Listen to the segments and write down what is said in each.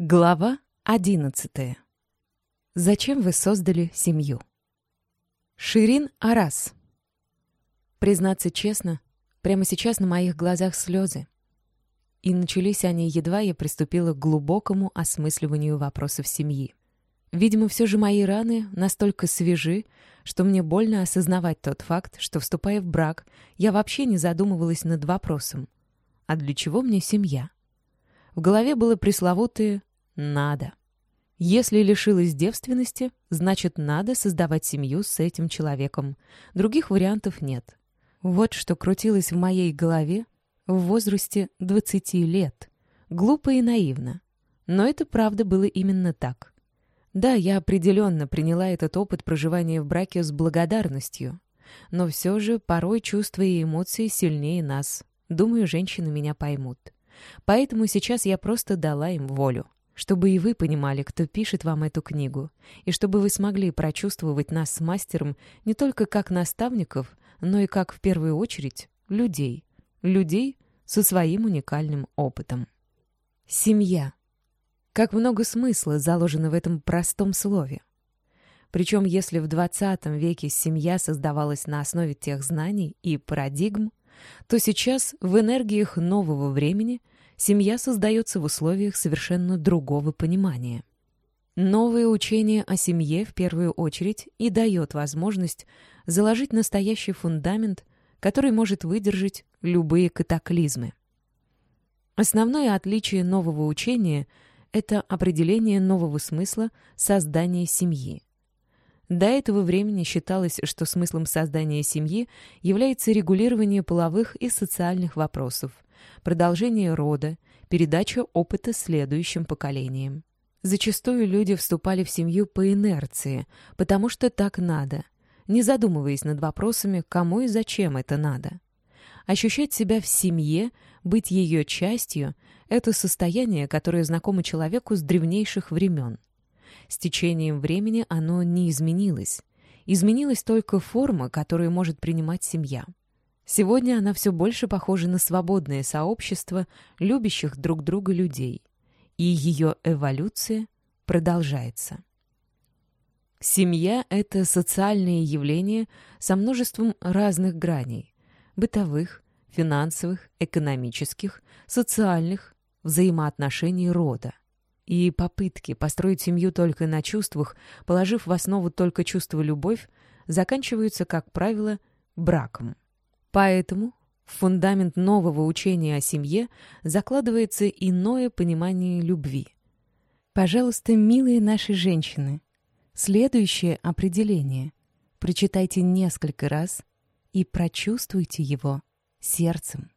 Глава одиннадцатая. Зачем вы создали семью? Ширин Арас. Признаться честно, прямо сейчас на моих глазах слезы. И начались они едва я приступила к глубокому осмысливанию вопросов семьи. Видимо, все же мои раны настолько свежи, что мне больно осознавать тот факт, что, вступая в брак, я вообще не задумывалась над вопросом «А для чего мне семья?» В голове было пресловутое надо. Если лишилась девственности, значит, надо создавать семью с этим человеком. Других вариантов нет. Вот что крутилось в моей голове в возрасте 20 лет. Глупо и наивно. Но это правда было именно так. Да, я определенно приняла этот опыт проживания в браке с благодарностью. Но все же порой чувства и эмоции сильнее нас. Думаю, женщины меня поймут. Поэтому сейчас я просто дала им волю чтобы и вы понимали, кто пишет вам эту книгу, и чтобы вы смогли прочувствовать нас с мастером не только как наставников, но и как, в первую очередь, людей. Людей со своим уникальным опытом. Семья. Как много смысла заложено в этом простом слове. Причем, если в 20 веке семья создавалась на основе тех знаний и парадигм, то сейчас в энергиях нового времени – семья создается в условиях совершенно другого понимания. Новое учение о семье в первую очередь и дает возможность заложить настоящий фундамент, который может выдержать любые катаклизмы. Основное отличие нового учения — это определение нового смысла создания семьи. До этого времени считалось, что смыслом создания семьи является регулирование половых и социальных вопросов, продолжение рода, передача опыта следующим поколениям. Зачастую люди вступали в семью по инерции, потому что так надо, не задумываясь над вопросами, кому и зачем это надо. Ощущать себя в семье, быть ее частью — это состояние, которое знакомо человеку с древнейших времен. С течением времени оно не изменилось. Изменилась только форма, которую может принимать семья. Сегодня она все больше похожа на свободное сообщество любящих друг друга людей, и ее эволюция продолжается. Семья — это социальное явление со множеством разных граней — бытовых, финансовых, экономических, социальных, взаимоотношений рода. И попытки построить семью только на чувствах, положив в основу только чувство любовь, заканчиваются, как правило, браком. Поэтому в фундамент нового учения о семье закладывается иное понимание любви. Пожалуйста, милые наши женщины, следующее определение прочитайте несколько раз и прочувствуйте его сердцем.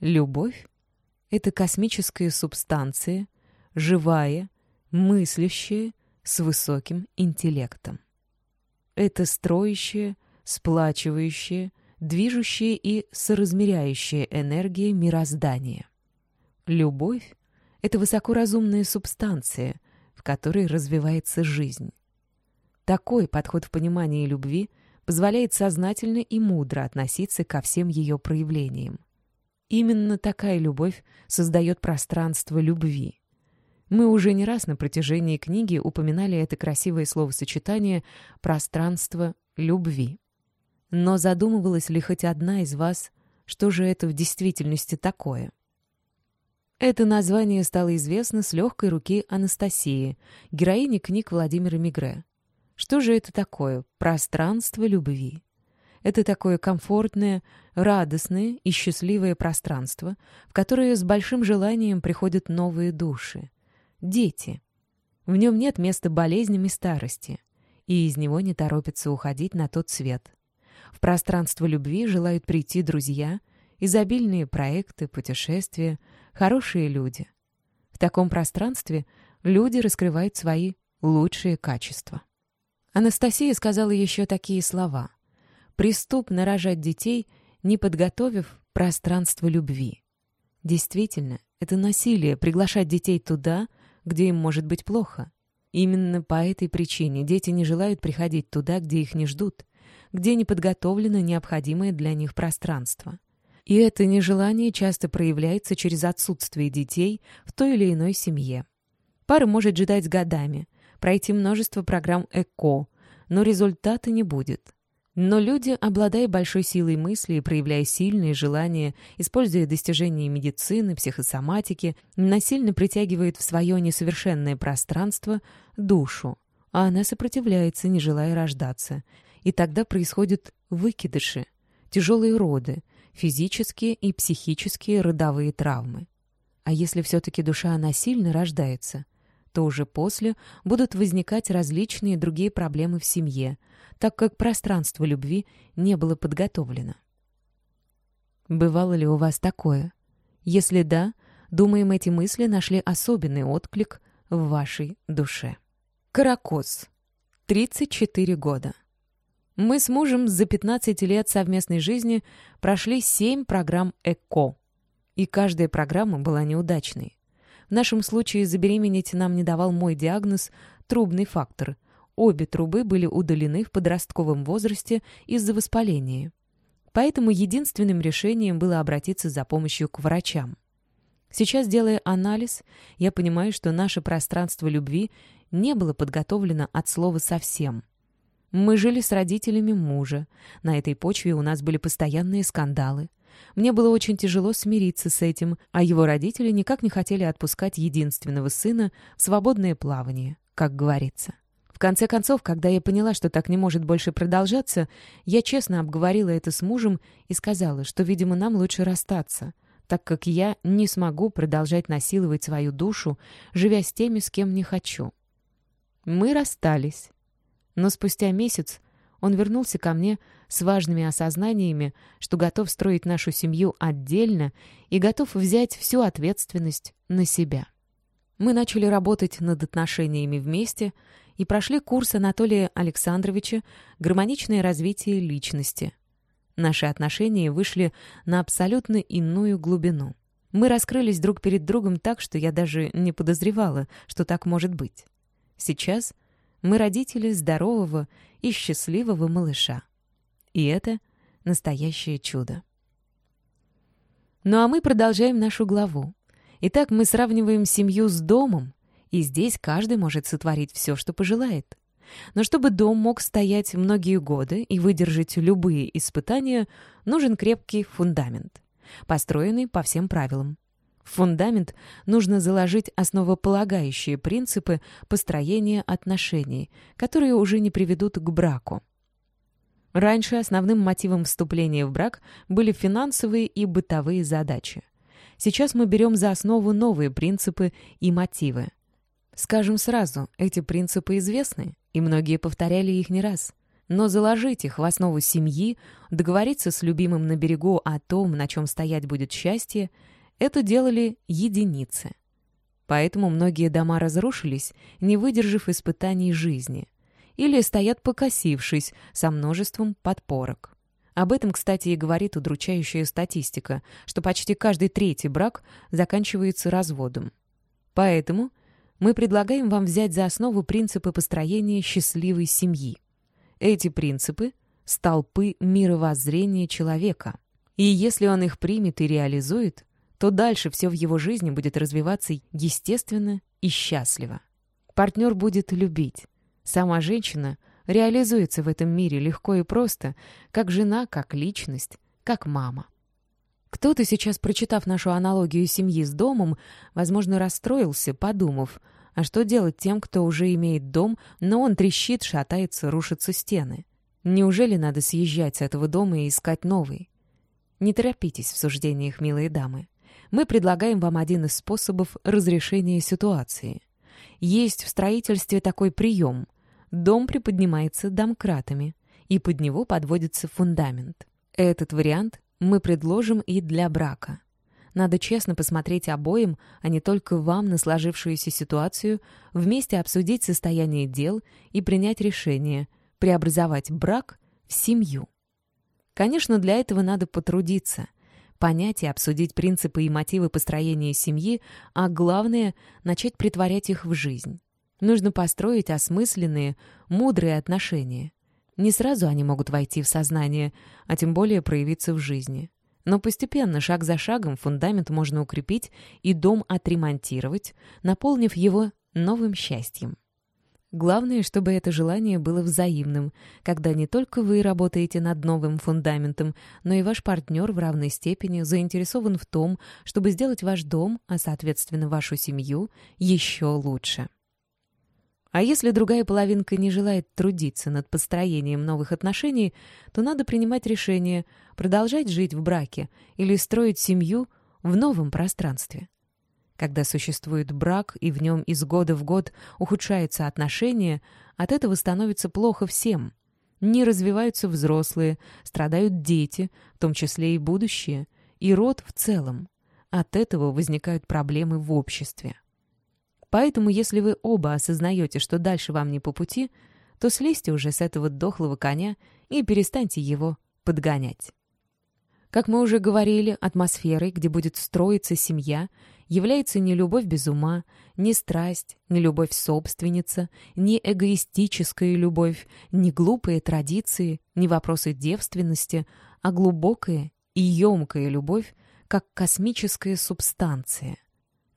Любовь — это космическая субстанция, живая, мыслящая, с высоким интеллектом. Это строящая, сплачивающая, движущая и соразмеряющая энергия мироздания. Любовь — это высокоразумная субстанция, в которой развивается жизнь. Такой подход в понимании любви позволяет сознательно и мудро относиться ко всем ее проявлениям. Именно такая любовь создает пространство любви. Мы уже не раз на протяжении книги упоминали это красивое словосочетание «пространство любви». Но задумывалась ли хоть одна из вас, что же это в действительности такое? Это название стало известно с легкой руки Анастасии, героини книг Владимира Мигре. Что же это такое? Пространство любви. Это такое комфортное, радостное и счастливое пространство, в которое с большим желанием приходят новые души. Дети. В нем нет места болезням и старости, и из него не торопятся уходить на тот свет. В пространство любви желают прийти друзья, изобильные проекты, путешествия, хорошие люди. В таком пространстве люди раскрывают свои лучшие качества. Анастасия сказала еще такие слова. «Преступно рожать детей, не подготовив пространство любви». Действительно, это насилие приглашать детей туда, где им может быть плохо. Именно по этой причине дети не желают приходить туда, где их не ждут где не подготовлено необходимое для них пространство. И это нежелание часто проявляется через отсутствие детей в той или иной семье. Пара может ждать годами, пройти множество программ ЭКО, но результата не будет. Но люди, обладая большой силой мысли и проявляя сильные желания, используя достижения медицины, психосоматики, насильно притягивают в свое несовершенное пространство душу, а она сопротивляется, не желая рождаться. И тогда происходят выкидыши, тяжелые роды, физические и психические родовые травмы. А если все-таки душа насильно рождается, то уже после будут возникать различные другие проблемы в семье, так как пространство любви не было подготовлено. Бывало ли у вас такое? Если да, думаем, эти мысли нашли особенный отклик в вашей душе. Каракос. 34 года. Мы с мужем за 15 лет совместной жизни прошли 7 программ ЭКО. И каждая программа была неудачной. В нашем случае забеременеть нам не давал мой диагноз «трубный фактор», Обе трубы были удалены в подростковом возрасте из-за воспаления. Поэтому единственным решением было обратиться за помощью к врачам. Сейчас, делая анализ, я понимаю, что наше пространство любви не было подготовлено от слова совсем. Мы жили с родителями мужа. На этой почве у нас были постоянные скандалы. Мне было очень тяжело смириться с этим, а его родители никак не хотели отпускать единственного сына в свободное плавание, как говорится. В конце концов, когда я поняла, что так не может больше продолжаться, я честно обговорила это с мужем и сказала, что, видимо, нам лучше расстаться, так как я не смогу продолжать насиловать свою душу, живя с теми, с кем не хочу. Мы расстались. Но спустя месяц он вернулся ко мне с важными осознаниями, что готов строить нашу семью отдельно и готов взять всю ответственность на себя. Мы начали работать над отношениями вместе — и прошли курс Анатолия Александровича «Гармоничное развитие личности». Наши отношения вышли на абсолютно иную глубину. Мы раскрылись друг перед другом так, что я даже не подозревала, что так может быть. Сейчас мы родители здорового и счастливого малыша. И это настоящее чудо. Ну а мы продолжаем нашу главу. Итак, мы сравниваем семью с домом, и здесь каждый может сотворить все, что пожелает. Но чтобы дом мог стоять многие годы и выдержать любые испытания, нужен крепкий фундамент, построенный по всем правилам. В фундамент нужно заложить основополагающие принципы построения отношений, которые уже не приведут к браку. Раньше основным мотивом вступления в брак были финансовые и бытовые задачи. Сейчас мы берем за основу новые принципы и мотивы. Скажем сразу, эти принципы известны, и многие повторяли их не раз. Но заложить их в основу семьи, договориться с любимым на берегу о том, на чем стоять будет счастье, это делали единицы. Поэтому многие дома разрушились, не выдержав испытаний жизни. Или стоят покосившись, со множеством подпорок. Об этом, кстати, и говорит удручающая статистика, что почти каждый третий брак заканчивается разводом. Поэтому мы предлагаем вам взять за основу принципы построения счастливой семьи. Эти принципы — столпы мировоззрения человека. И если он их примет и реализует, то дальше все в его жизни будет развиваться естественно и счастливо. Партнер будет любить. Сама женщина реализуется в этом мире легко и просто, как жена, как личность, как мама. Кто-то сейчас, прочитав нашу аналогию семьи с домом, возможно, расстроился, подумав, а что делать тем, кто уже имеет дом, но он трещит, шатается, рушатся стены? Неужели надо съезжать с этого дома и искать новый? Не торопитесь в суждениях, милые дамы. Мы предлагаем вам один из способов разрешения ситуации. Есть в строительстве такой прием. Дом приподнимается домкратами, и под него подводится фундамент. Этот вариант мы предложим и для брака. Надо честно посмотреть обоим, а не только вам на сложившуюся ситуацию, вместе обсудить состояние дел и принять решение преобразовать брак в семью. Конечно, для этого надо потрудиться, понять и обсудить принципы и мотивы построения семьи, а главное — начать притворять их в жизнь. Нужно построить осмысленные, мудрые отношения. Не сразу они могут войти в сознание, а тем более проявиться в жизни. Но постепенно, шаг за шагом, фундамент можно укрепить и дом отремонтировать, наполнив его новым счастьем. Главное, чтобы это желание было взаимным, когда не только вы работаете над новым фундаментом, но и ваш партнер в равной степени заинтересован в том, чтобы сделать ваш дом, а соответственно вашу семью, еще лучше. А если другая половинка не желает трудиться над построением новых отношений, то надо принимать решение продолжать жить в браке или строить семью в новом пространстве. Когда существует брак и в нем из года в год ухудшаются отношения, от этого становится плохо всем. Не развиваются взрослые, страдают дети, в том числе и будущее, и род в целом. От этого возникают проблемы в обществе. Поэтому, если вы оба осознаете, что дальше вам не по пути, то слезьте уже с этого дохлого коня и перестаньте его подгонять. Как мы уже говорили, атмосферой, где будет строиться семья, является не любовь без ума, не страсть, не любовь собственница, не эгоистическая любовь, не глупые традиции, не вопросы девственности, а глубокая и емкая любовь, как космическая субстанция,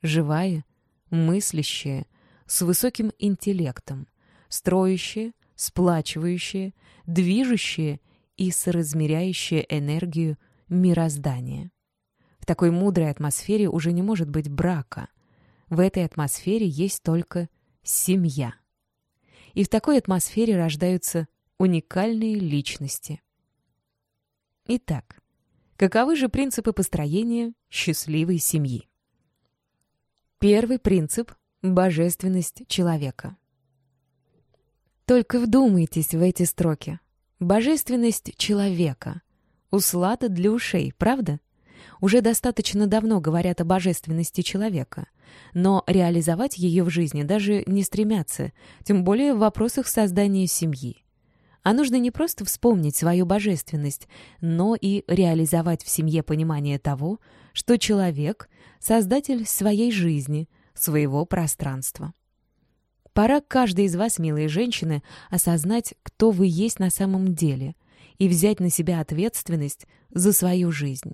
живая, мыслящее, с высоким интеллектом, строящее, сплачивающее, движущее и соразмеряющее энергию мироздания. В такой мудрой атмосфере уже не может быть брака. В этой атмосфере есть только семья. И в такой атмосфере рождаются уникальные личности. Итак, каковы же принципы построения счастливой семьи? Первый принцип — божественность человека. Только вдумайтесь в эти строки. Божественность человека. Услада для ушей, правда? Уже достаточно давно говорят о божественности человека, но реализовать ее в жизни даже не стремятся, тем более в вопросах создания семьи. А нужно не просто вспомнить свою божественность, но и реализовать в семье понимание того, что человек — создатель своей жизни, своего пространства. Пора каждой из вас, милые женщины, осознать, кто вы есть на самом деле, и взять на себя ответственность за свою жизнь.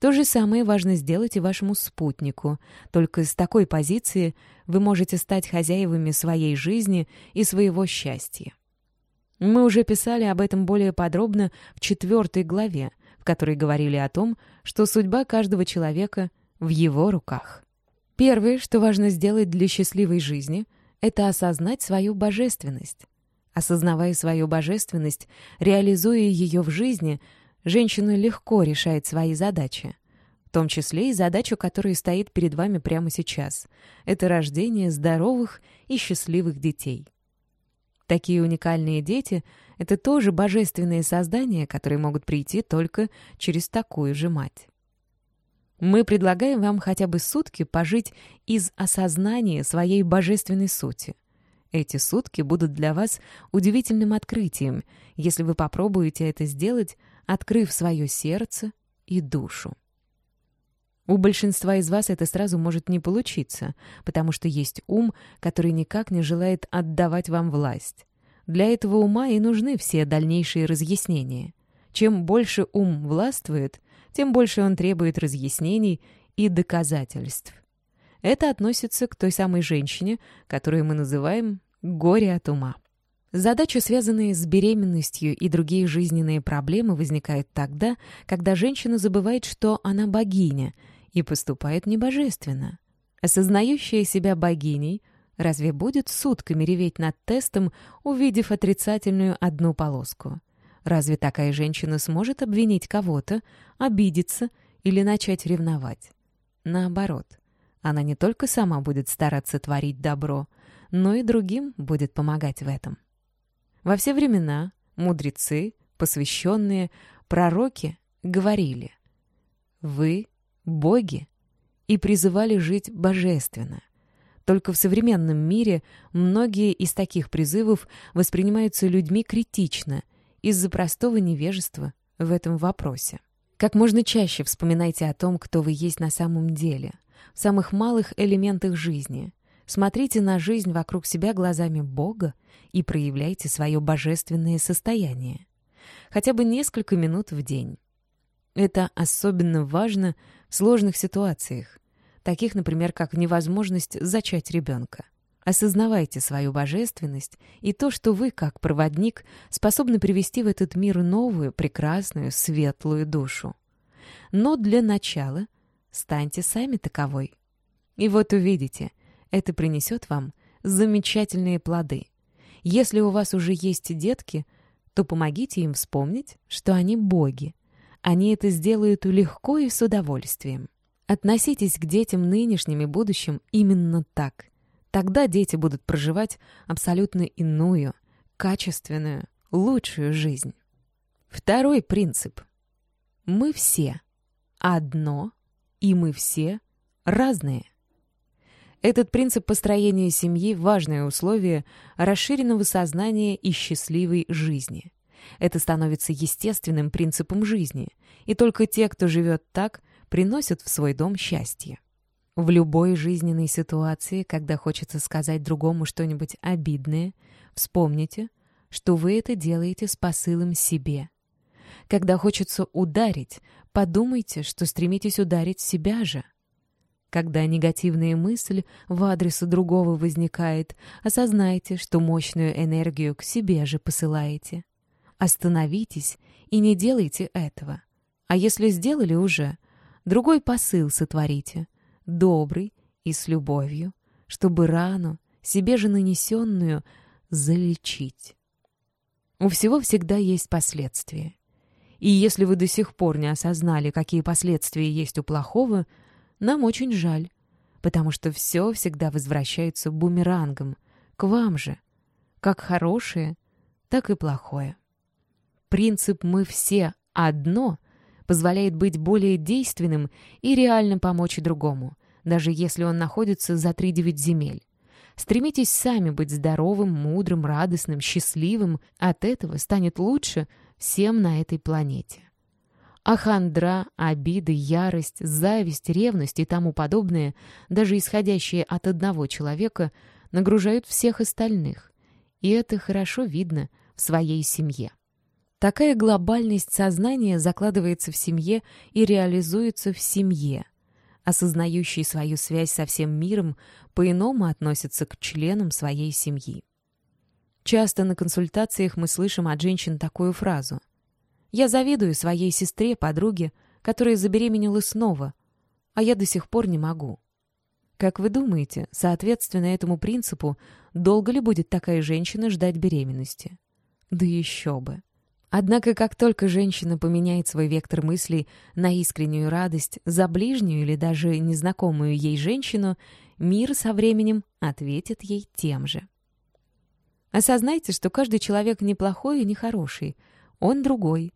То же самое важно сделать и вашему спутнику. Только с такой позиции вы можете стать хозяевами своей жизни и своего счастья. Мы уже писали об этом более подробно в четвертой главе, в которой говорили о том, что судьба каждого человека в его руках. Первое, что важно сделать для счастливой жизни, это осознать свою божественность. Осознавая свою божественность, реализуя ее в жизни, женщина легко решает свои задачи. В том числе и задачу, которая стоит перед вами прямо сейчас. Это рождение здоровых и счастливых детей. Такие уникальные дети — это тоже божественные создания, которые могут прийти только через такую же мать. Мы предлагаем вам хотя бы сутки пожить из осознания своей божественной сути. Эти сутки будут для вас удивительным открытием, если вы попробуете это сделать, открыв свое сердце и душу. У большинства из вас это сразу может не получиться, потому что есть ум, который никак не желает отдавать вам власть. Для этого ума и нужны все дальнейшие разъяснения. Чем больше ум властвует, тем больше он требует разъяснений и доказательств. Это относится к той самой женщине, которую мы называем «горе от ума». Задачи, связанные с беременностью и другие жизненные проблемы, возникают тогда, когда женщина забывает, что она богиня, и поступает небожественно. Осознающая себя богиней, разве будет сутками реветь над тестом, увидев отрицательную одну полоску? Разве такая женщина сможет обвинить кого-то, обидеться или начать ревновать? Наоборот, она не только сама будет стараться творить добро, но и другим будет помогать в этом. Во все времена мудрецы, посвященные, пророки говорили «Вы — боги» и призывали жить божественно. Только в современном мире многие из таких призывов воспринимаются людьми критично из-за простого невежества в этом вопросе. Как можно чаще вспоминайте о том, кто вы есть на самом деле, в самых малых элементах жизни — Смотрите на жизнь вокруг себя глазами Бога и проявляйте свое божественное состояние. Хотя бы несколько минут в день. Это особенно важно в сложных ситуациях, таких, например, как невозможность зачать ребенка. Осознавайте свою божественность и то, что вы, как проводник, способны привести в этот мир новую, прекрасную, светлую душу. Но для начала станьте сами таковой. И вот увидите, это принесет вам замечательные плоды. Если у вас уже есть детки, то помогите им вспомнить, что они боги. Они это сделают легко и с удовольствием. Относитесь к детям нынешним и будущим именно так. Тогда дети будут проживать абсолютно иную, качественную, лучшую жизнь. Второй принцип. Мы все одно, и мы все разные. Этот принцип построения семьи – важное условие расширенного сознания и счастливой жизни. Это становится естественным принципом жизни, и только те, кто живет так – приносят в свой дом счастье. В любой жизненной ситуации, когда хочется сказать другому что-нибудь обидное, вспомните, что вы это делаете с посылом себе. Когда хочется ударить, подумайте, что стремитесь ударить себя же. Когда негативная мысль в адрес другого возникает, осознайте, что мощную энергию к себе же посылаете. Остановитесь и не делайте этого. А если сделали уже, другой посыл сотворите, добрый и с любовью, чтобы рану, себе же нанесенную, залечить. У всего всегда есть последствия. И если вы до сих пор не осознали, какие последствия есть у плохого, нам очень жаль, потому что все всегда возвращается бумерангом, к вам же, как хорошее, так и плохое. Принцип «мы все одно» позволяет быть более действенным и реально помочь другому, даже если он находится за три-девять земель. Стремитесь сами быть здоровым, мудрым, радостным, счастливым. От этого станет лучше всем на этой планете. А хандра, обиды, ярость, зависть, ревность и тому подобное, даже исходящие от одного человека, нагружают всех остальных. И это хорошо видно в своей семье. Такая глобальность сознания закладывается в семье и реализуется в семье. Осознающий свою связь со всем миром по-иному относится к членам своей семьи. Часто на консультациях мы слышим от женщин такую фразу. «Я завидую своей сестре, подруге, которая забеременела снова, а я до сих пор не могу». Как вы думаете, соответственно этому принципу, долго ли будет такая женщина ждать беременности? Да еще бы. Однако, как только женщина поменяет свой вектор мыслей на искреннюю радость за ближнюю или даже незнакомую ей женщину, мир со временем ответит ей тем же. Осознайте, что каждый человек неплохой и нехороший, он другой,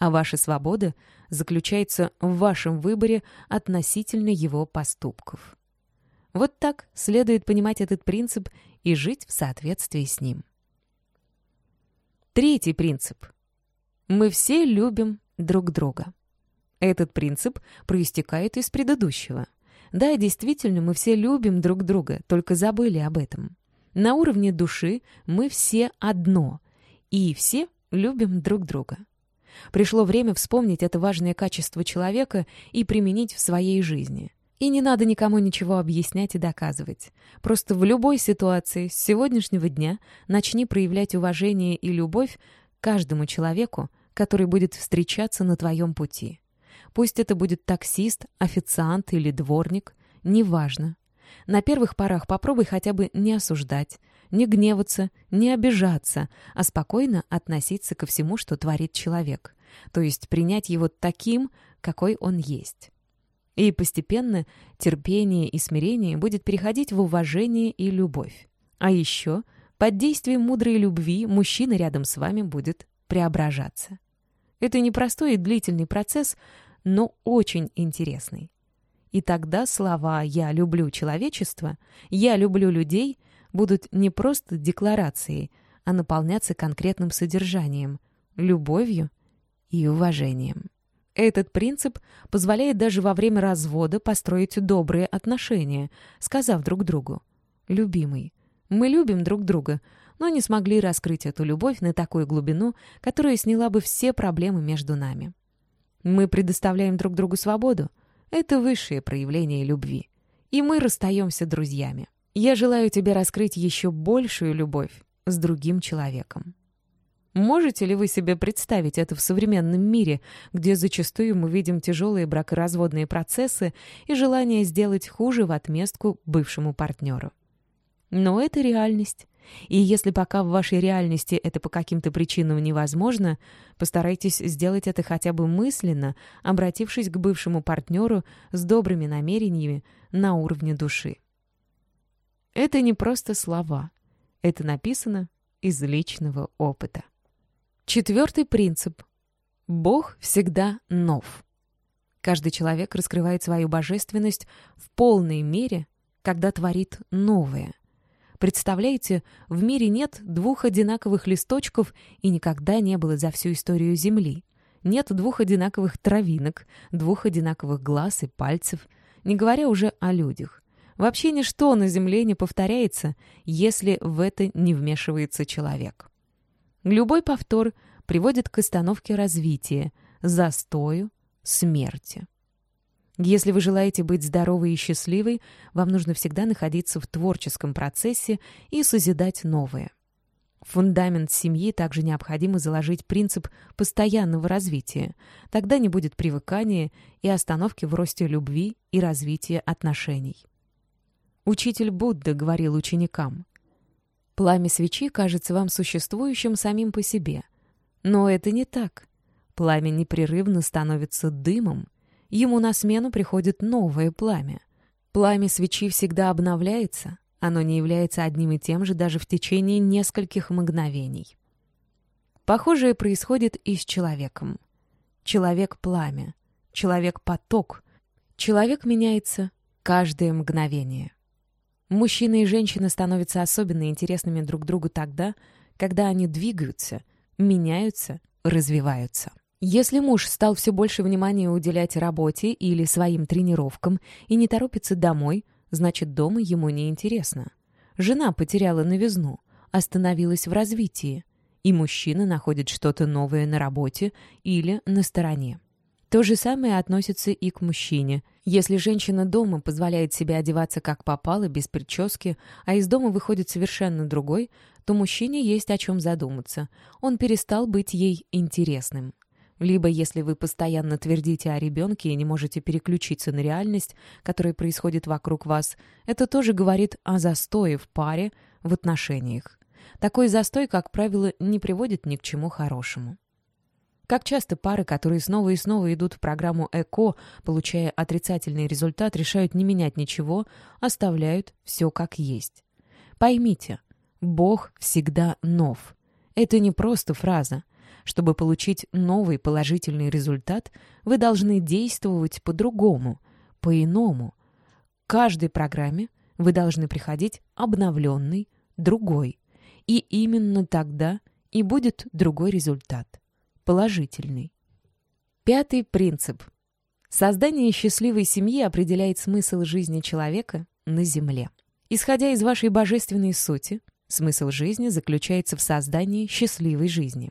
а ваша свобода заключается в вашем выборе относительно его поступков. Вот так следует понимать этот принцип и жить в соответствии с ним. Третий принцип — мы все любим друг друга. Этот принцип проистекает из предыдущего. Да, действительно, мы все любим друг друга, только забыли об этом. На уровне души мы все одно, и все любим друг друга. Пришло время вспомнить это важное качество человека и применить в своей жизни. И не надо никому ничего объяснять и доказывать. Просто в любой ситуации с сегодняшнего дня начни проявлять уважение и любовь каждому человеку, который будет встречаться на твоем пути. Пусть это будет таксист, официант или дворник, неважно. На первых порах попробуй хотя бы не осуждать, не гневаться, не обижаться, а спокойно относиться ко всему, что творит человек, то есть принять его таким, какой он есть. И постепенно терпение и смирение будет переходить в уважение и любовь. А еще под действием мудрой любви мужчина рядом с вами будет преображаться. Это непростой и длительный процесс, но очень интересный. И тогда слова «я люблю человечество», «я люблю людей» будут не просто декларацией, а наполняться конкретным содержанием, любовью и уважением. Этот принцип позволяет даже во время развода построить добрые отношения, сказав друг другу «Любимый, мы любим друг друга, но не смогли раскрыть эту любовь на такую глубину, которая сняла бы все проблемы между нами. Мы предоставляем друг другу свободу. Это высшее проявление любви. И мы расстаемся друзьями. Я желаю тебе раскрыть еще большую любовь с другим человеком. Можете ли вы себе представить это в современном мире, где зачастую мы видим тяжелые бракоразводные процессы и желание сделать хуже в отместку бывшему партнеру? Но это реальность. И если пока в вашей реальности это по каким-то причинам невозможно, постарайтесь сделать это хотя бы мысленно, обратившись к бывшему партнеру с добрыми намерениями на уровне души. Это не просто слова. Это написано из личного опыта. Четвертый принцип. Бог всегда нов. Каждый человек раскрывает свою божественность в полной мере, когда творит новое. Представляете, в мире нет двух одинаковых листочков и никогда не было за всю историю Земли. Нет двух одинаковых травинок, двух одинаковых глаз и пальцев, не говоря уже о людях. Вообще ничто на Земле не повторяется, если в это не вмешивается человек. Любой повтор приводит к остановке развития, застою, смерти. Если вы желаете быть здоровой и счастливой, вам нужно всегда находиться в творческом процессе и созидать новое. Фундамент семьи также необходимо заложить принцип постоянного развития. Тогда не будет привыкания и остановки в росте любви и развития отношений. Учитель Будда говорил ученикам, «Пламя свечи кажется вам существующим самим по себе. Но это не так. Пламя непрерывно становится дымом, ему на смену приходит новое пламя. Пламя свечи всегда обновляется, оно не является одним и тем же даже в течение нескольких мгновений. Похожее происходит и с человеком. Человек-пламя, человек-поток. Человек меняется каждое мгновение. Мужчина и женщина становятся особенно интересными друг другу тогда, когда они двигаются, меняются, развиваются. Если муж стал все больше внимания уделять работе или своим тренировкам и не торопится домой, значит, дома ему не интересно. Жена потеряла новизну, остановилась в развитии, и мужчина находит что-то новое на работе или на стороне. То же самое относится и к мужчине. Если женщина дома позволяет себе одеваться как попало, без прически, а из дома выходит совершенно другой, то мужчине есть о чем задуматься. Он перестал быть ей интересным. Либо, если вы постоянно твердите о ребенке и не можете переключиться на реальность, которая происходит вокруг вас, это тоже говорит о застое в паре, в отношениях. Такой застой, как правило, не приводит ни к чему хорошему. Как часто пары, которые снова и снова идут в программу ЭКО, получая отрицательный результат, решают не менять ничего, оставляют все как есть. Поймите, Бог всегда нов. Это не просто фраза. Чтобы получить новый положительный результат, вы должны действовать по-другому, по-иному. К каждой программе вы должны приходить обновленный, другой. И именно тогда и будет другой результат. Положительный. Пятый принцип. Создание счастливой семьи определяет смысл жизни человека на Земле. Исходя из вашей божественной сути, смысл жизни заключается в создании счастливой жизни.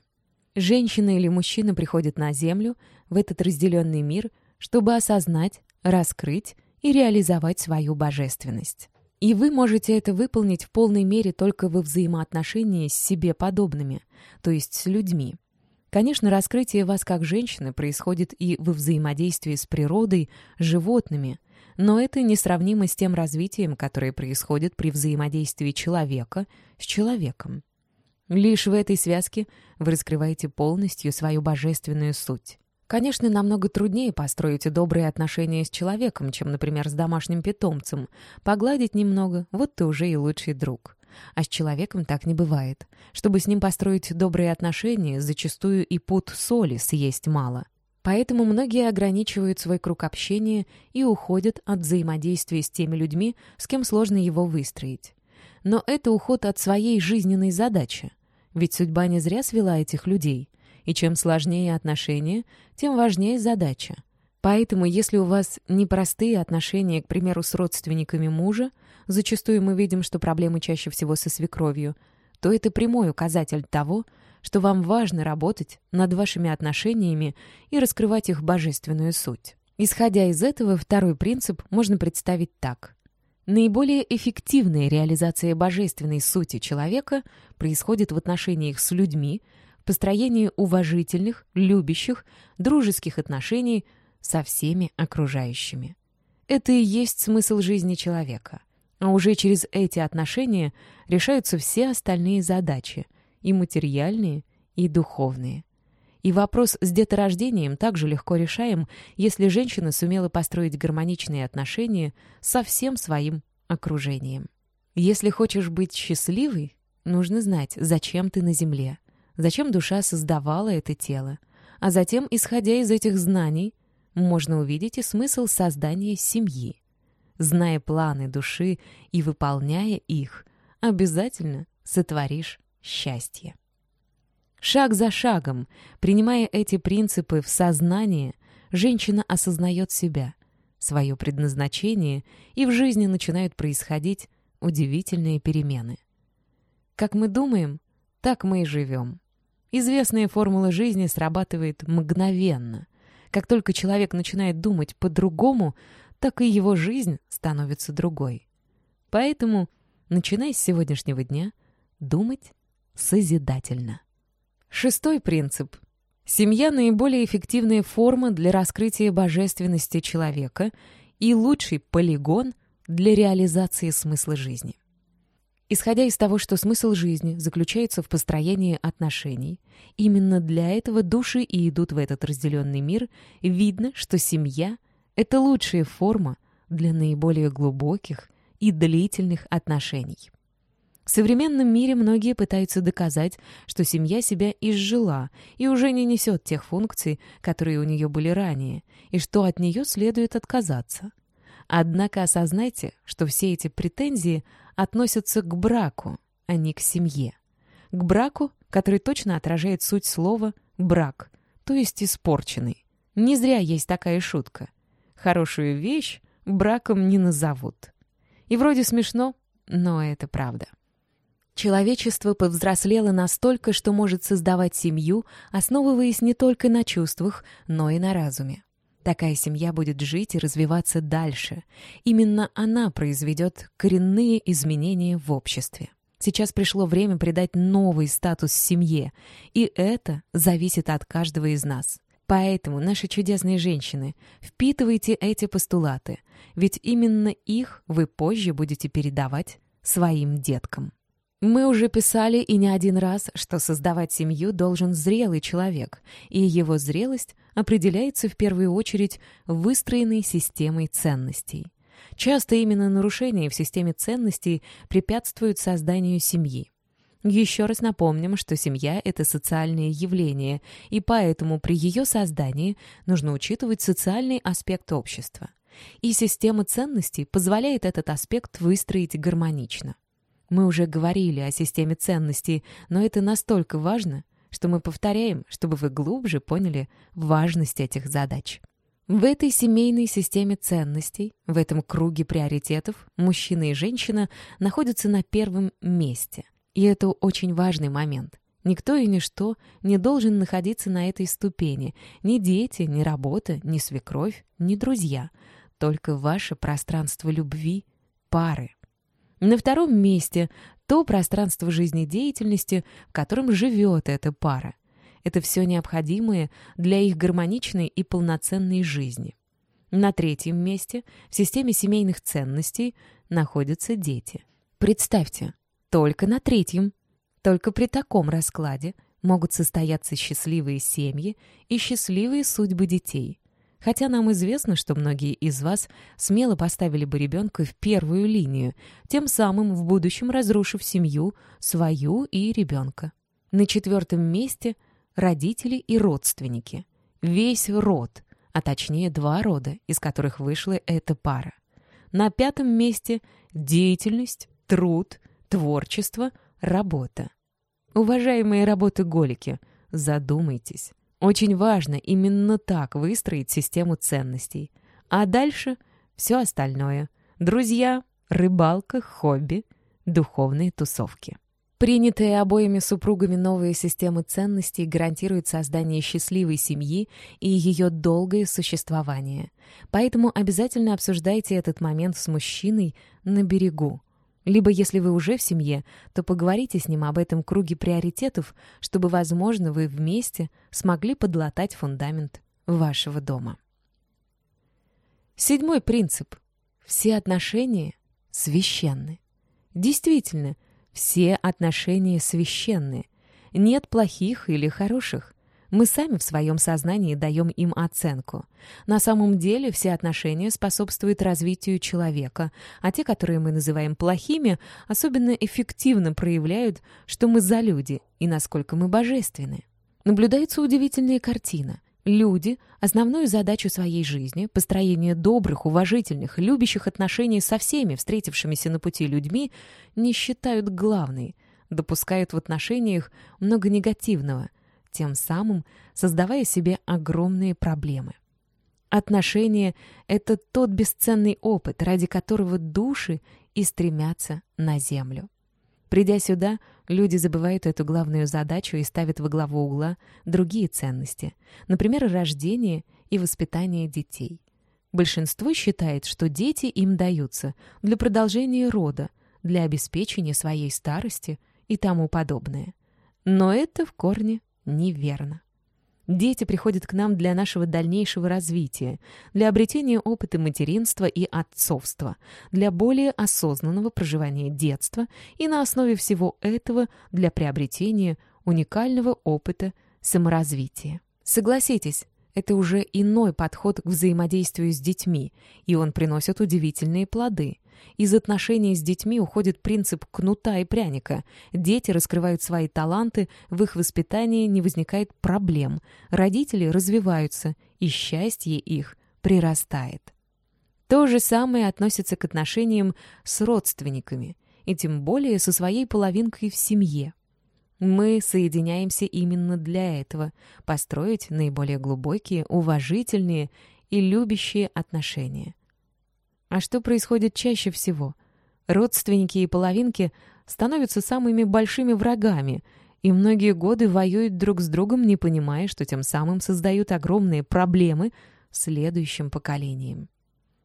Женщина или мужчина приходит на Землю, в этот разделенный мир, чтобы осознать, раскрыть и реализовать свою божественность. И вы можете это выполнить в полной мере только во взаимоотношении с себе подобными, то есть с людьми. Конечно, раскрытие вас как женщины происходит и во взаимодействии с природой, животными, но это несравнимо с тем развитием, которое происходит при взаимодействии человека с человеком. Лишь в этой связке вы раскрываете полностью свою божественную суть. Конечно, намного труднее построить добрые отношения с человеком, чем, например, с домашним питомцем. Погладить немного — вот ты уже и лучший друг. А с человеком так не бывает. Чтобы с ним построить добрые отношения, зачастую и пуд соли съесть мало. Поэтому многие ограничивают свой круг общения и уходят от взаимодействия с теми людьми, с кем сложно его выстроить. Но это уход от своей жизненной задачи. Ведь судьба не зря свела этих людей. И чем сложнее отношения, тем важнее задача. Поэтому, если у вас непростые отношения, к примеру, с родственниками мужа, зачастую мы видим, что проблемы чаще всего со свекровью, то это прямой указатель того, что вам важно работать над вашими отношениями и раскрывать их божественную суть. Исходя из этого, второй принцип можно представить так. Наиболее эффективная реализация божественной сути человека происходит в отношениях с людьми, в построении уважительных, любящих, дружеских отношений со всеми окружающими. Это и есть смысл жизни человека. А уже через эти отношения решаются все остальные задачи, и материальные, и духовные. И вопрос с деторождением также легко решаем, если женщина сумела построить гармоничные отношения со всем своим окружением. Если хочешь быть счастливой, нужно знать, зачем ты на земле, зачем душа создавала это тело, а затем, исходя из этих знаний, можно увидеть и смысл создания семьи. Зная планы души и выполняя их, обязательно сотворишь счастье. Шаг за шагом, принимая эти принципы в сознание, женщина осознает себя, свое предназначение, и в жизни начинают происходить удивительные перемены. Как мы думаем, так мы и живем. Известная формула жизни срабатывает мгновенно. Как только человек начинает думать по-другому, так и его жизнь становится другой. Поэтому, начиная с сегодняшнего дня, думать созидательно. Шестой принцип. Семья – наиболее эффективная форма для раскрытия божественности человека и лучший полигон для реализации смысла жизни. Исходя из того, что смысл жизни заключается в построении отношений, именно для этого души и идут в этот разделенный мир, видно, что семья – это лучшая форма для наиболее глубоких и длительных отношений. В современном мире многие пытаются доказать, что семья себя изжила и уже не несет тех функций, которые у нее были ранее, и что от нее следует отказаться. Однако осознайте, что все эти претензии относятся к браку, а не к семье. К браку, который точно отражает суть слова «брак», то есть испорченный. Не зря есть такая шутка. Хорошую вещь браком не назовут. И вроде смешно, но это правда. Человечество повзрослело настолько, что может создавать семью, основываясь не только на чувствах, но и на разуме. Такая семья будет жить и развиваться дальше. Именно она произведет коренные изменения в обществе. Сейчас пришло время придать новый статус семье, и это зависит от каждого из нас. Поэтому, наши чудесные женщины, впитывайте эти постулаты, ведь именно их вы позже будете передавать своим деткам. Мы уже писали и не один раз, что создавать семью должен зрелый человек, и его зрелость определяется в первую очередь выстроенной системой ценностей. Часто именно нарушения в системе ценностей препятствуют созданию семьи. Еще раз напомним, что семья — это социальное явление, и поэтому при ее создании нужно учитывать социальный аспект общества. И система ценностей позволяет этот аспект выстроить гармонично. Мы уже говорили о системе ценностей, но это настолько важно, что мы повторяем, чтобы вы глубже поняли важность этих задач. В этой семейной системе ценностей, в этом круге приоритетов, мужчина и женщина находятся на первом месте. И это очень важный момент. Никто и ничто не должен находиться на этой ступени. Ни дети, ни работа, ни свекровь, ни друзья. Только ваше пространство любви, пары. На втором месте то пространство жизнедеятельности, в котором живет эта пара. Это все необходимое для их гармоничной и полноценной жизни. На третьем месте в системе семейных ценностей находятся дети. Представьте, только на третьем, только при таком раскладе могут состояться счастливые семьи и счастливые судьбы детей. Хотя нам известно, что многие из вас смело поставили бы ребенка в первую линию, тем самым в будущем разрушив семью, свою и ребенка. На четвертом месте – родители и родственники. Весь род, а точнее два рода, из которых вышла эта пара. На пятом месте – деятельность, труд, творчество, работа. Уважаемые работы-голики, задумайтесь. Очень важно именно так выстроить систему ценностей. А дальше все остальное. Друзья, рыбалка, хобби, духовные тусовки. Принятая обоими супругами новая система ценностей гарантирует создание счастливой семьи и ее долгое существование. Поэтому обязательно обсуждайте этот момент с мужчиной на берегу. Либо, если вы уже в семье, то поговорите с ним об этом круге приоритетов, чтобы, возможно, вы вместе смогли подлатать фундамент вашего дома. Седьмой принцип. Все отношения священны. Действительно, все отношения священны. Нет плохих или хороших. Мы сами в своем сознании даем им оценку. На самом деле все отношения способствуют развитию человека, а те, которые мы называем плохими, особенно эффективно проявляют, что мы за люди и насколько мы божественны. Наблюдается удивительная картина. Люди основную задачу своей жизни, построение добрых, уважительных, любящих отношений со всеми встретившимися на пути людьми, не считают главной, допускают в отношениях много негативного, тем самым создавая себе огромные проблемы. Отношения — это тот бесценный опыт, ради которого души и стремятся на землю. Придя сюда, люди забывают эту главную задачу и ставят во главу угла другие ценности, например, рождение и воспитание детей. Большинство считает, что дети им даются для продолжения рода, для обеспечения своей старости и тому подобное. Но это в корне неверно. Дети приходят к нам для нашего дальнейшего развития, для обретения опыта материнства и отцовства, для более осознанного проживания детства и на основе всего этого для приобретения уникального опыта саморазвития. Согласитесь, это уже иной подход к взаимодействию с детьми, и он приносит удивительные плоды. Из отношений с детьми уходит принцип кнута и пряника. Дети раскрывают свои таланты, в их воспитании не возникает проблем. Родители развиваются, и счастье их прирастает. То же самое относится к отношениям с родственниками, и тем более со своей половинкой в семье. Мы соединяемся именно для этого — построить наиболее глубокие, уважительные и любящие отношения. А что происходит чаще всего? Родственники и половинки становятся самыми большими врагами и многие годы воюют друг с другом, не понимая, что тем самым создают огромные проблемы следующим поколениям.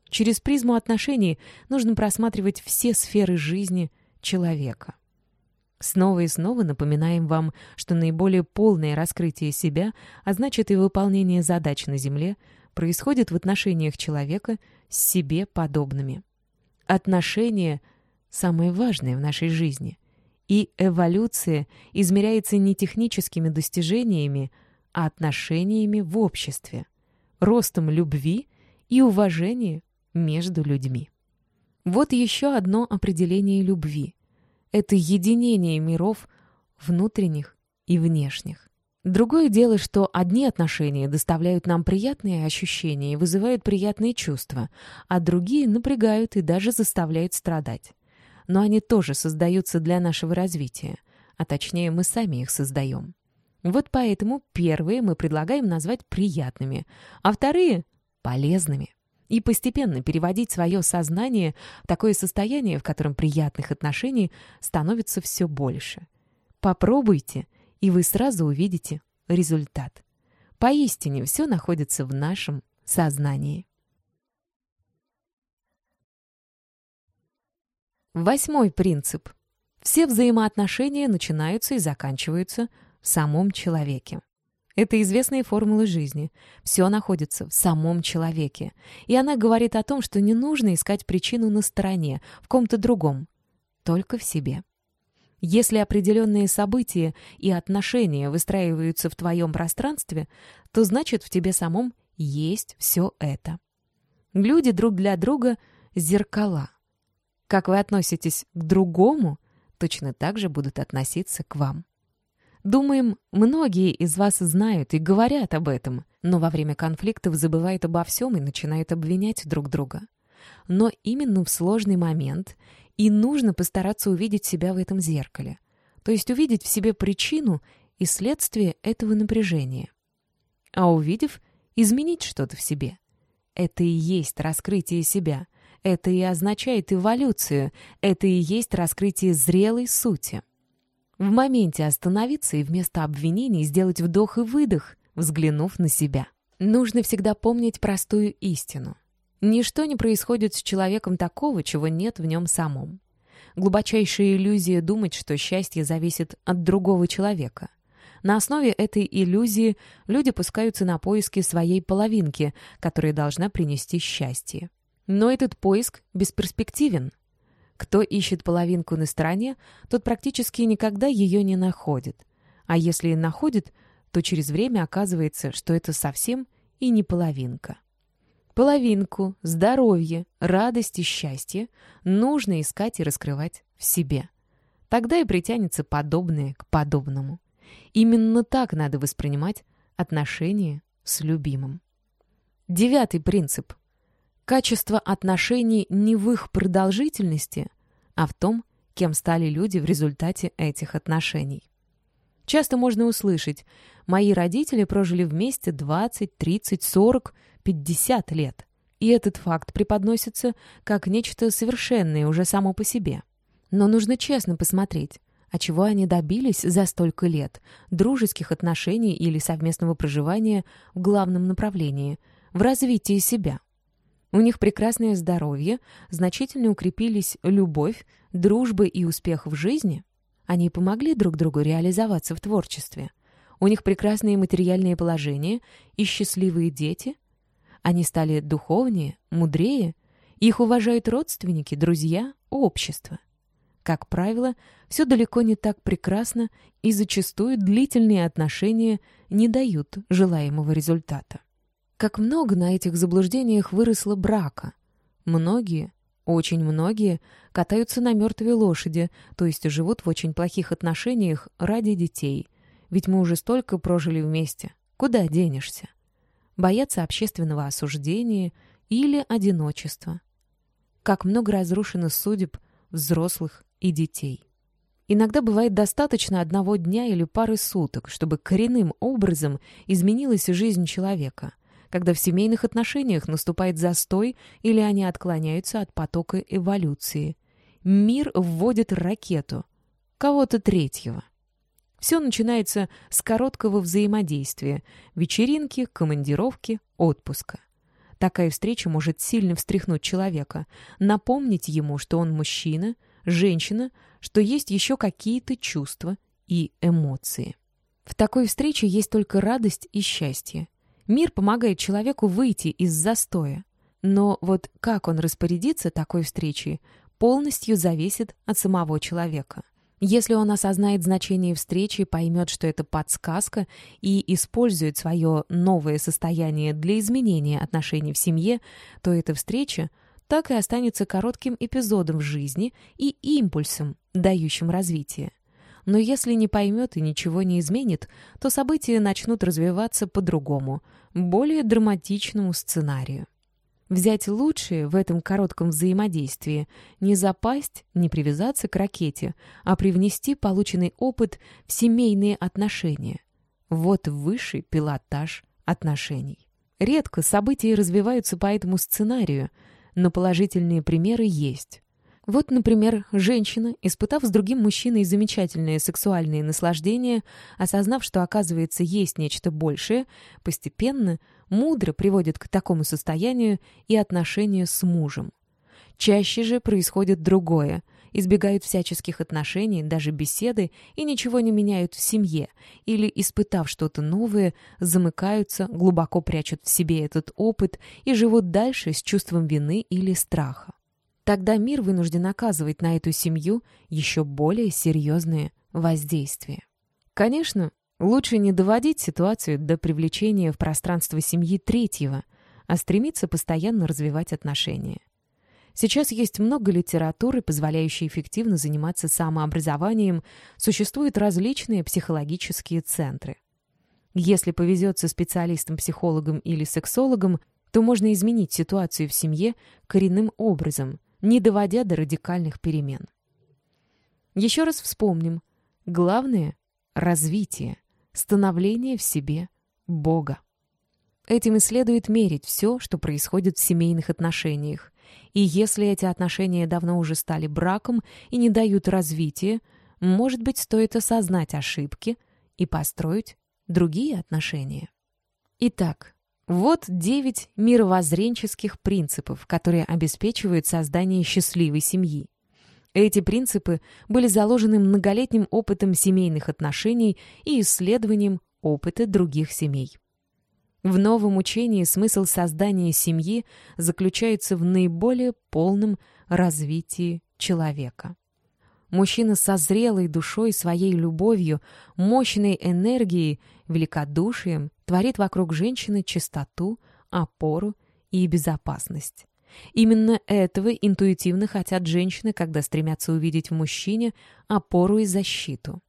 Через призму отношений нужно просматривать все сферы жизни человека. Снова и снова напоминаем вам, что наиболее полное раскрытие себя, а значит и выполнение задач на Земле, происходит в отношениях человека с себе подобными. Отношения — самое важное в нашей жизни. И эволюция измеряется не техническими достижениями, а отношениями в обществе, ростом любви и уважения между людьми. Вот еще одно определение любви. Это единение миров внутренних и внешних. Другое дело, что одни отношения доставляют нам приятные ощущения и вызывают приятные чувства, а другие напрягают и даже заставляют страдать. Но они тоже создаются для нашего развития, а точнее мы сами их создаем. Вот поэтому первые мы предлагаем назвать приятными, а вторые — полезными. И постепенно переводить свое сознание в такое состояние, в котором приятных отношений становится все больше. Попробуйте — и вы сразу увидите результат. Поистине все находится в нашем сознании. Восьмой принцип. Все взаимоотношения начинаются и заканчиваются в самом человеке. Это известные формулы жизни. Все находится в самом человеке. И она говорит о том, что не нужно искать причину на стороне, в ком-то другом, только в себе. Если определенные события и отношения выстраиваются в твоем пространстве, то значит в тебе самом есть все это. Люди друг для друга — зеркала. Как вы относитесь к другому, точно так же будут относиться к вам. Думаем, многие из вас знают и говорят об этом, но во время конфликтов забывают обо всем и начинают обвинять друг друга. Но именно в сложный момент и нужно постараться увидеть себя в этом зеркале. То есть увидеть в себе причину и следствие этого напряжения. А увидев, изменить что-то в себе. Это и есть раскрытие себя. Это и означает эволюцию. Это и есть раскрытие зрелой сути. В моменте остановиться и вместо обвинений сделать вдох и выдох, взглянув на себя. Нужно всегда помнить простую истину. Ничто не происходит с человеком такого, чего нет в нем самом. Глубочайшая иллюзия думать, что счастье зависит от другого человека. На основе этой иллюзии люди пускаются на поиски своей половинки, которая должна принести счастье. Но этот поиск бесперспективен. Кто ищет половинку на стороне, тот практически никогда ее не находит. А если и находит, то через время оказывается, что это совсем и не половинка. Половинку, здоровье, радость и счастье нужно искать и раскрывать в себе. Тогда и притянется подобное к подобному. Именно так надо воспринимать отношения с любимым. Девятый принцип. Качество отношений не в их продолжительности, а в том, кем стали люди в результате этих отношений. Часто можно услышать «мои родители прожили вместе 20, 30, 40, 50 лет». И этот факт преподносится как нечто совершенное уже само по себе. Но нужно честно посмотреть, а чего они добились за столько лет дружеских отношений или совместного проживания в главном направлении — в развитии себя. У них прекрасное здоровье, значительно укрепились любовь, дружба и успех в жизни. Они помогли друг другу реализоваться в творчестве. У них прекрасное материальное положение и счастливые дети. Они стали духовнее, мудрее. Их уважают родственники, друзья, общество. Как правило, все далеко не так прекрасно, и зачастую длительные отношения не дают желаемого результата. Как много на этих заблуждениях выросло брака. Многие, очень многие, катаются на мертвой лошади, то есть живут в очень плохих отношениях ради детей. Ведь мы уже столько прожили вместе. Куда денешься? Боятся общественного осуждения или одиночества. Как много разрушено судеб взрослых и детей. Иногда бывает достаточно одного дня или пары суток, чтобы коренным образом изменилась жизнь человека, когда в семейных отношениях наступает застой или они отклоняются от потока эволюции. Мир вводит ракету, кого-то третьего. Все начинается с короткого взаимодействия, вечеринки, командировки, отпуска. Такая встреча может сильно встряхнуть человека, напомнить ему, что он мужчина – женщина, что есть еще какие-то чувства и эмоции. В такой встрече есть только радость и счастье. Мир помогает человеку выйти из застоя. Но вот как он распорядится такой встречей, полностью зависит от самого человека. Если он осознает значение встречи, поймет, что это подсказка, и использует свое новое состояние для изменения отношений в семье, то эта встреча так и останется коротким эпизодом в жизни и импульсом, дающим развитие. Но если не поймет и ничего не изменит, то события начнут развиваться по-другому, более драматичному сценарию. Взять лучшее в этом коротком взаимодействии, не запасть, не привязаться к ракете, а привнести полученный опыт в семейные отношения. Вот высший пилотаж отношений. Редко события развиваются по этому сценарию – но положительные примеры есть. Вот, например, женщина, испытав с другим мужчиной замечательные сексуальные наслаждения, осознав, что, оказывается, есть нечто большее, постепенно, мудро приводит к такому состоянию и отношения с мужем. Чаще же происходит другое избегают всяческих отношений, даже беседы, и ничего не меняют в семье, или, испытав что-то новое, замыкаются, глубоко прячут в себе этот опыт и живут дальше с чувством вины или страха. Тогда мир вынужден оказывать на эту семью еще более серьезные воздействия. Конечно, лучше не доводить ситуацию до привлечения в пространство семьи третьего, а стремиться постоянно развивать отношения. Сейчас есть много литературы, позволяющей эффективно заниматься самообразованием, существуют различные психологические центры. Если повезет со специалистом-психологом или сексологом, то можно изменить ситуацию в семье коренным образом, не доводя до радикальных перемен. Еще раз вспомним. Главное — развитие, становление в себе Бога. Этим и следует мерить все, что происходит в семейных отношениях, и если эти отношения давно уже стали браком и не дают развития, может быть, стоит осознать ошибки и построить другие отношения. Итак, вот девять мировоззренческих принципов, которые обеспечивают создание счастливой семьи. Эти принципы были заложены многолетним опытом семейных отношений и исследованием опыта других семей. В новом учении смысл создания семьи заключается в наиболее полном развитии человека. Мужчина со зрелой душой, своей любовью, мощной энергией, великодушием творит вокруг женщины чистоту, опору и безопасность. Именно этого интуитивно хотят женщины, когда стремятся увидеть в мужчине опору и защиту.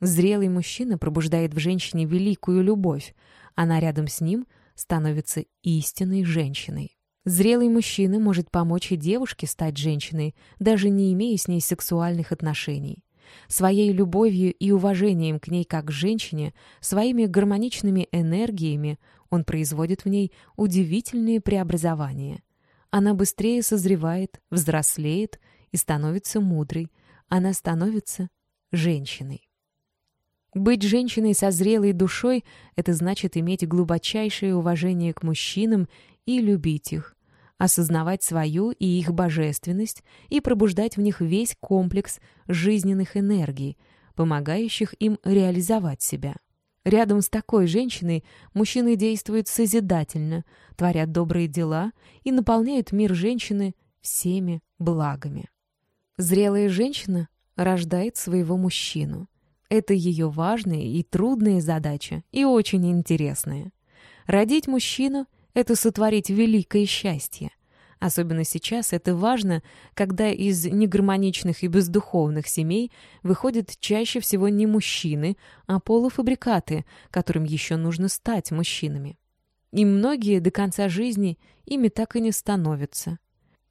Зрелый мужчина пробуждает в женщине великую любовь, она рядом с ним становится истинной женщиной. Зрелый мужчина может помочь и девушке стать женщиной, даже не имея с ней сексуальных отношений. Своей любовью и уважением к ней как к женщине, своими гармоничными энергиями он производит в ней удивительные преобразования. Она быстрее созревает, взрослеет и становится мудрой. Она становится женщиной. Быть женщиной со зрелой душой — это значит иметь глубочайшее уважение к мужчинам и любить их, осознавать свою и их божественность и пробуждать в них весь комплекс жизненных энергий, помогающих им реализовать себя. Рядом с такой женщиной мужчины действуют созидательно, творят добрые дела и наполняют мир женщины всеми благами. Зрелая женщина рождает своего мужчину. Это ее важная и трудная задача, и очень интересная. Родить мужчину — это сотворить великое счастье. Особенно сейчас это важно, когда из негармоничных и бездуховных семей выходят чаще всего не мужчины, а полуфабрикаты, которым еще нужно стать мужчинами. И многие до конца жизни ими так и не становятся.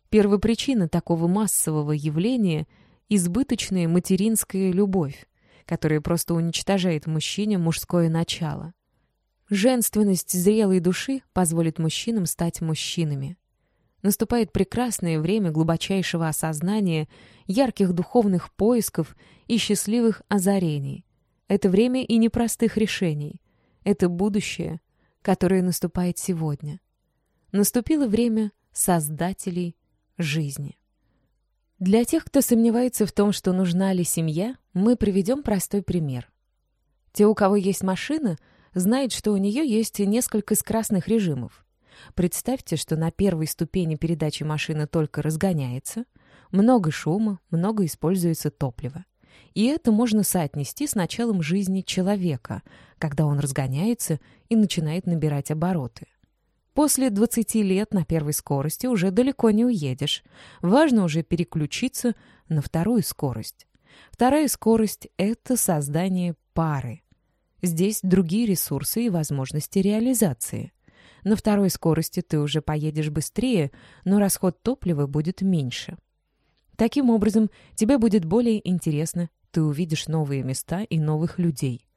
Первопричина такого массового явления — избыточная материнская любовь, которая просто уничтожает мужчине мужское начало. Женственность зрелой души позволит мужчинам стать мужчинами. Наступает прекрасное время глубочайшего осознания, ярких духовных поисков и счастливых озарений. Это время и непростых решений. Это будущее, которое наступает сегодня. Наступило время создателей жизни. Для тех, кто сомневается в том, что нужна ли семья, мы приведем простой пример. Те, у кого есть машина — знает, что у нее есть несколько скоростных режимов. Представьте, что на первой ступени передачи машина только разгоняется, много шума, много используется топлива. И это можно соотнести с началом жизни человека, когда он разгоняется и начинает набирать обороты. После 20 лет на первой скорости уже далеко не уедешь. Важно уже переключиться на вторую скорость. Вторая скорость — это создание пары. Здесь другие ресурсы и возможности реализации. На второй скорости ты уже поедешь быстрее, но расход топлива будет меньше. Таким образом, тебе будет более интересно, ты увидишь новые места и новых людей.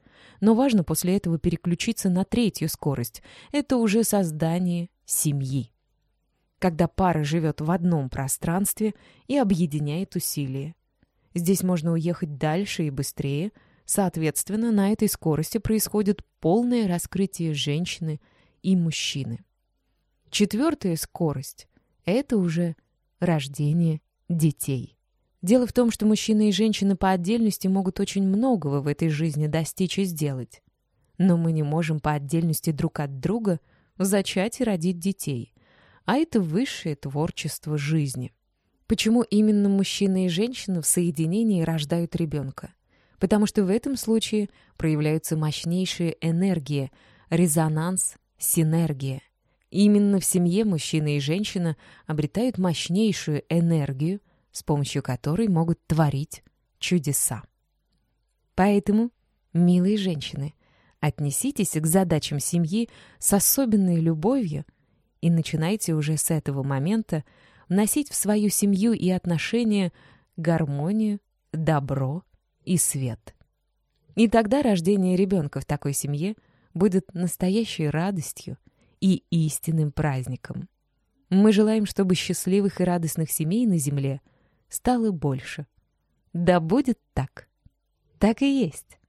Но важно после этого переключиться на третью скорость. Это уже создание семьи. Когда пара живет в одном пространстве и объединяет усилия. Здесь можно уехать дальше и быстрее – Соответственно, на этой скорости происходит полное раскрытие женщины и мужчины. Четвертая скорость — это уже рождение детей. Дело в том, что мужчина и женщина по отдельности могут очень многого в этой жизни достичь и сделать. Но мы не можем по отдельности друг от друга зачать и родить детей. А это высшее творчество жизни. Почему именно мужчина и женщина в соединении рождают ребенка? Потому что в этом случае проявляются мощнейшие энергии, резонанс, синергия. Именно в семье мужчина и женщина обретают мощнейшую энергию, с помощью которой могут творить чудеса. Поэтому, милые женщины, отнеситесь к задачам семьи с особенной любовью и начинайте уже с этого момента вносить в свою семью и отношения гармонию, добро и свет. И тогда рождение ребенка в такой семье будет настоящей радостью и истинным праздником. Мы желаем, чтобы счастливых и радостных семей на Земле стало больше. Да будет так. Так и есть.